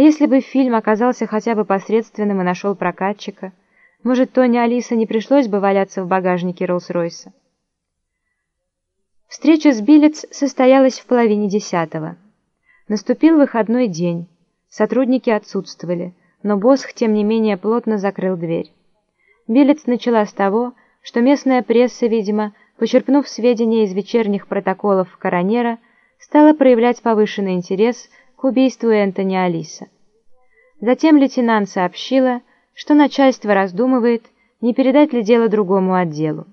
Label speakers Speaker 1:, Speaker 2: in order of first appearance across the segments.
Speaker 1: А если бы фильм оказался хотя бы посредственным и нашел прокатчика, может, Тони Алиса не пришлось бы валяться в багажнике Роллс-Ройса? Встреча с Биллетс состоялась в половине десятого. Наступил выходной день. Сотрудники отсутствовали, но Босх, тем не менее, плотно закрыл дверь. Биллетс начала с того, что местная пресса, видимо, почерпнув сведения из вечерних протоколов коронера, стала проявлять повышенный интерес к убийству Энтони Алиса. Затем лейтенант сообщила, что начальство раздумывает, не передать ли дело другому отделу.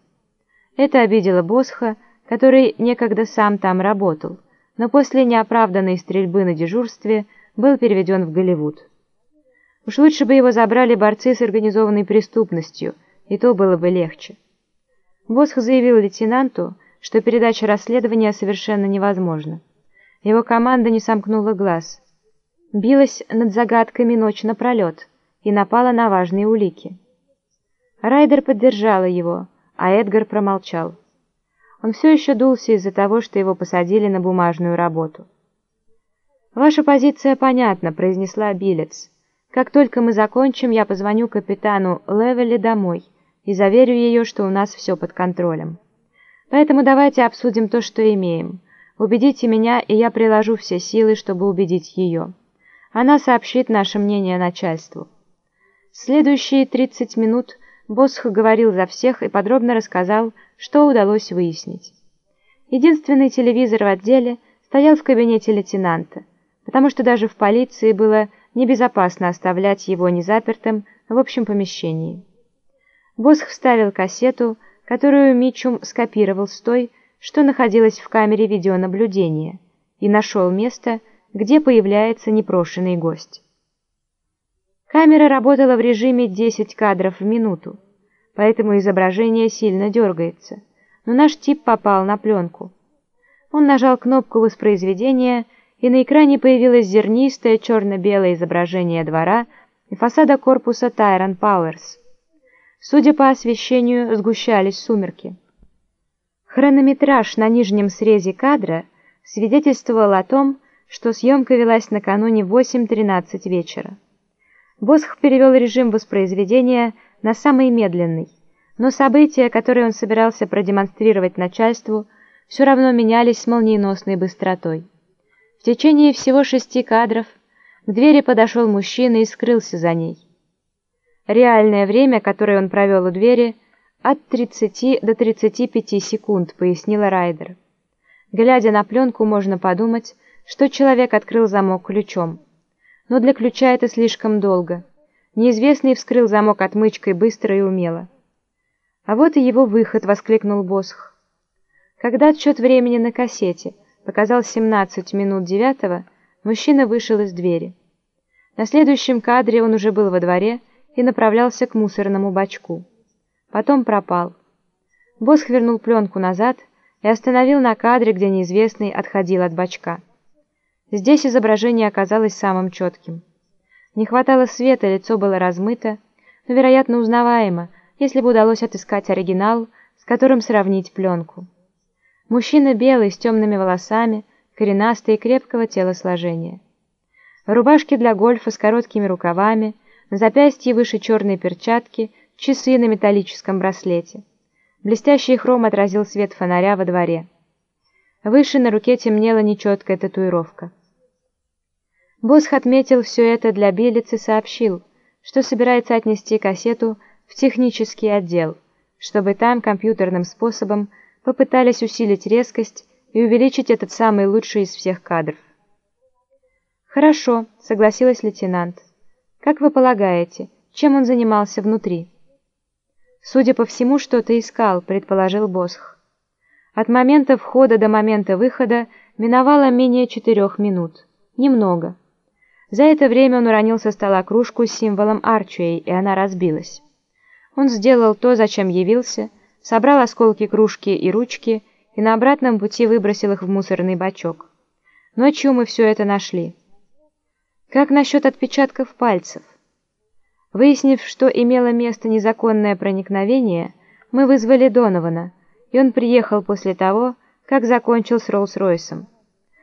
Speaker 1: Это обидело Босха, который некогда сам там работал, но после неоправданной стрельбы на дежурстве был переведен в Голливуд. Уж лучше бы его забрали борцы с организованной преступностью, и то было бы легче. Босх заявил лейтенанту, что передача расследования совершенно невозможна. Его команда не сомкнула глаз. Билась над загадками ночь напролет и напала на важные улики. Райдер поддержала его, а Эдгар промолчал. Он все еще дулся из-за того, что его посадили на бумажную работу. «Ваша позиция понятна», — произнесла Билец. «Как только мы закончим, я позвоню капитану Левелли домой и заверю ее, что у нас все под контролем. Поэтому давайте обсудим то, что имеем. Убедите меня, и я приложу все силы, чтобы убедить ее. Она сообщит наше мнение начальству». Следующие 30 минут Босх говорил за всех и подробно рассказал, что удалось выяснить. Единственный телевизор в отделе стоял в кабинете лейтенанта, потому что даже в полиции было небезопасно оставлять его незапертым в общем помещении. Босх вставил кассету, которую Мичум скопировал с той, что находилась в камере видеонаблюдения, и нашел место, где появляется непрошенный гость. Камера работала в режиме 10 кадров в минуту поэтому изображение сильно дергается. Но наш тип попал на пленку. Он нажал кнопку воспроизведения, и на экране появилось зернистое черно-белое изображение двора и фасада корпуса Тайрон Пауэрс. Судя по освещению, сгущались сумерки. Хронометраж на нижнем срезе кадра свидетельствовал о том, что съемка велась накануне 8.13 вечера. Босх перевел режим воспроизведения на самый медленный, но события, которые он собирался продемонстрировать начальству, все равно менялись с молниеносной быстротой. В течение всего шести кадров к двери подошел мужчина и скрылся за ней. Реальное время, которое он провел у двери, от 30 до 35 секунд, пояснила Райдер. Глядя на пленку, можно подумать, что человек открыл замок ключом. Но для ключа это слишком долго. Неизвестный вскрыл замок отмычкой быстро и умело. «А вот и его выход!» — воскликнул Босх. Когда отсчет времени на кассете показал 17 минут девятого, мужчина вышел из двери. На следующем кадре он уже был во дворе и направлялся к мусорному бачку. Потом пропал. Босх вернул пленку назад и остановил на кадре, где неизвестный отходил от бачка. Здесь изображение оказалось самым четким. Не хватало света, лицо было размыто, но, вероятно, узнаваемо, если бы удалось отыскать оригинал, с которым сравнить пленку. Мужчина белый, с темными волосами, коренастый и крепкого телосложения. В рубашке для гольфа с короткими рукавами, на запястье выше черной перчатки, часы на металлическом браслете. Блестящий хром отразил свет фонаря во дворе. Выше на руке темнела нечеткая татуировка. Босх отметил все это для Белиц и сообщил, что собирается отнести кассету в технический отдел, чтобы там компьютерным способом попытались усилить резкость и увеличить этот самый лучший из всех кадров. «Хорошо», — согласилась лейтенант. «Как вы полагаете, чем он занимался внутри?» «Судя по всему, что-то искал», — предположил Босх. От момента входа до момента выхода миновало менее четырех минут. Немного. За это время он уронил со стола кружку с символом Арчуэй, и она разбилась. Он сделал то, зачем явился, собрал осколки кружки и ручки и на обратном пути выбросил их в мусорный бачок. Ночью мы все это нашли. Как насчет отпечатков пальцев? Выяснив, что имело место незаконное проникновение, мы вызвали Донована, и он приехал после того, как закончил с Роллс-Ройсом.